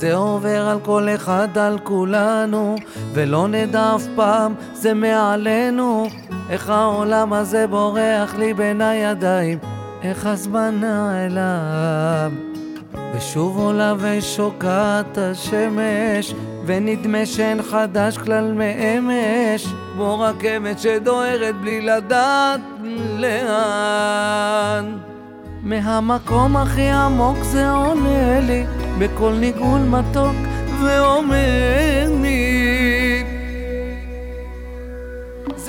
זה עובר על כל אחד, על כולנו, ולא נדע אף פעם, זה מעלינו. איך העולם הזה בורח לי בין הידיים, איך הזמן נעלם. ושוב עולה ושוקעת השמש, ונדמה שאין חדש כלל מאמש, כמו רכבת שדוהרת בלי לדעת לאן. מהמקום הכי עמוק זה עונה לי, בקול ניגון מתוק ואומר לי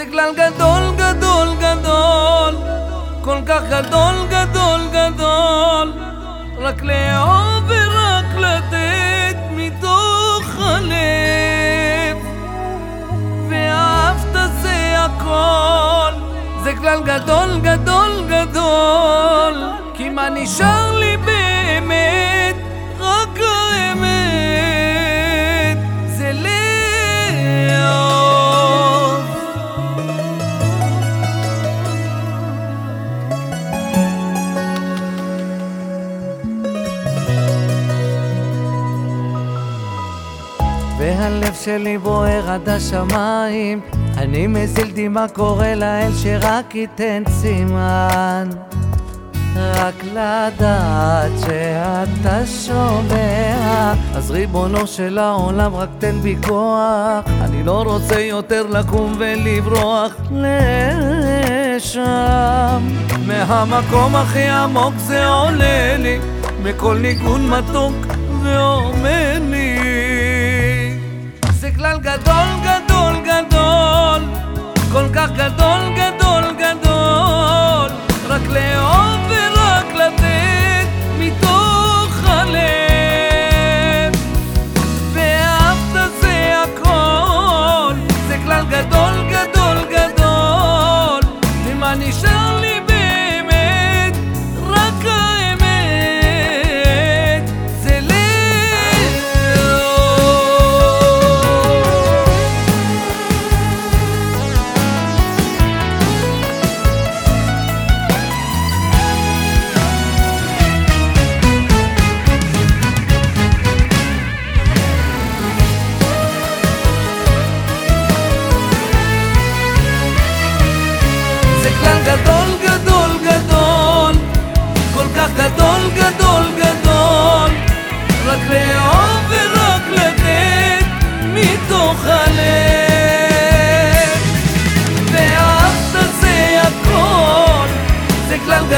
זה כלל גדול גדול גדול, כל כך גדול גדול גדול, רק לאהוב ורק לתת מתוך הלב, ואהבת זה הכל, זה כלל גדול גדול גדול, כי מה נשאר לי באמת? והלב שלי בוער עד השמיים. אני מזיל דמעה קורא לאל שרק ייתן סימן. רק לדעת שאתה שומע. אז ריבונו של העולם רק תן בי כוח. אני לא רוצה יותר לקום ולברוח לשם. מהמקום הכי עמוק זה עולה לי. מכל ניגון מתוק ואומר לי Gal Gadot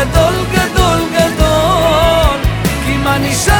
גדול גדול גדול כי מה נשאר